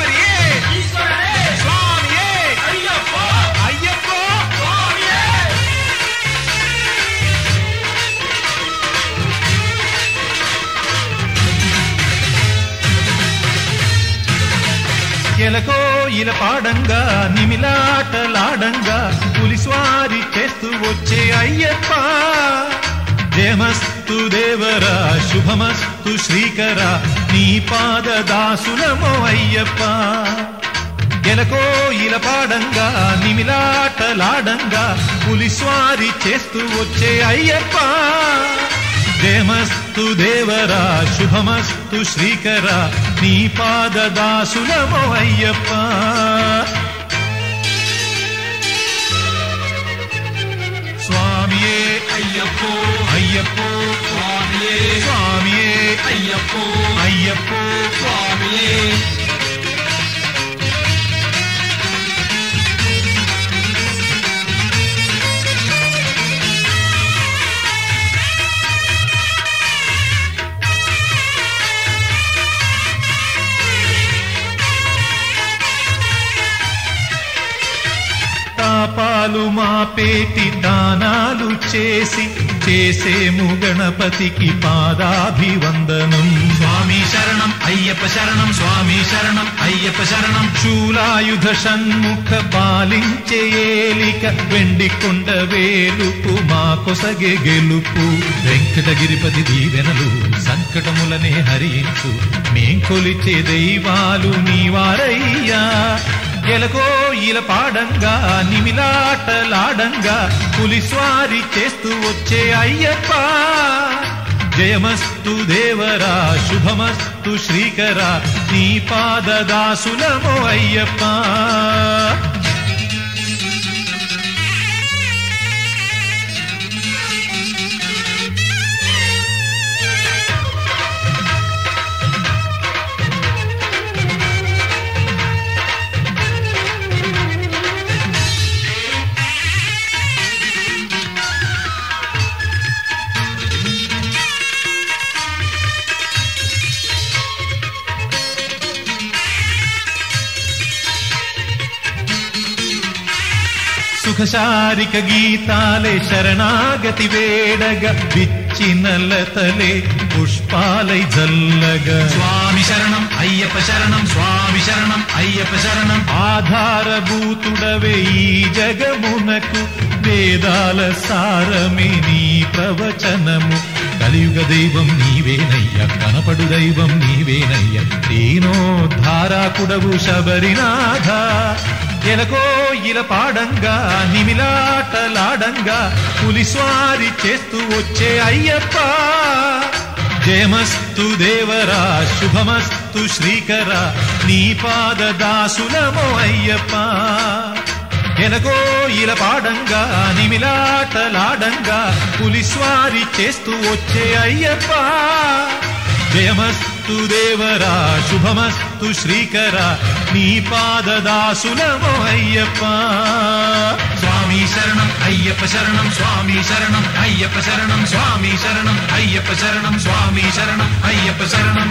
ఈశ్వరియే స్వామియే అయ్యప్ప? ఎలకో ఇల పాడంగా నిమిలాటలాడంగా పులిస్వారి చేస్తూ వచ్చే అయ్యప్ప. జయమస్తు దేవరా శుభమస్తు శ్రీకరా నీ పాద దాసులమో అయ్యప్ప. ఎలకో ఇల పాడంగా నిమిలాటలాడంగా పులిస్వారి చేస్తూ వచ్చే అయ్యప్ప. జయమస్తు దేవరా శుభమస్తు శ్రీకర నీ పాద దాసులమో అయ్యప్ప. స్వామియే అయ్యప్పో. అయ్యప్పో స్వామియే స్వామియే తాపాలు మా పేటి దానాలు చేసి చేసేము గణపతికి పాదాభివందనం. స్వామి శరణం అయ్యప్ప శరణం స్వామి శరణం అయ్యప్ప శరణం. శూలాయుధ షణ్ముఖ పాలించే ఏలిక వెండి కొండ వేలుపు మా కొసగే గెలుపు. వెంకటగిరిపతి దీవెనలు సంకటములనే హరించు. మేం కొలిచే దైవాలు నీవారయ్యా. ఎలకో ఇల పాడంగా నిమిలాటలాడంగా పులిస్వారి చేస్తూ వచ్చే అయ్యప్ప. జయమస్తు దేవరా శుభమస్తు శ్రీకర నీ పాద దాసులమో అయ్యప్ప. సుఖశారిక గీతాలే శరణాగతి వేడగ విచ్చిన లతలే పుష్పాలై జల్లగా. స్వామి శరణం అయ్యప్ప శరణం స్వామి శరణం అయ్యప్ప శరణం. ఆధారభూతుడవే ఈ జగమునకు వేదాల సారమే నీ ప్రవచనము. కలియుగ దైవం నీవేనయ్య కనపడు దైవం నీవేనయ్య దీనోద్ధారాకుడవు శబరినాథ. ఎలకో ఇల పాడంగా నిమిలాటలాడంగా పులిస్వారి చేస్తూ వచ్చే అయ్యప్ప. జయమస్తు దేవరా శుభమస్తు శ్రీకర నీ పాద దాసులమో అయ్యప్ప. ఎనగో ఇల పాడంగా నిమిలాటలాడంగా పులిస్వారి చేస్తూ వచ్చే అయ్యప్ప. జయమస్తు దేవరా శుభమస్తు శ్రీకర నీ పాదదాసులమో అయ్యప్ప స్వామి శరణం అయ్యప్ప శరణం స్వామి శరణం అయ్యప్ప శరణం స్వామి శరణం అయ్యప్ప శరణం స్వామి శరణం అయ్యప్ప శరణం.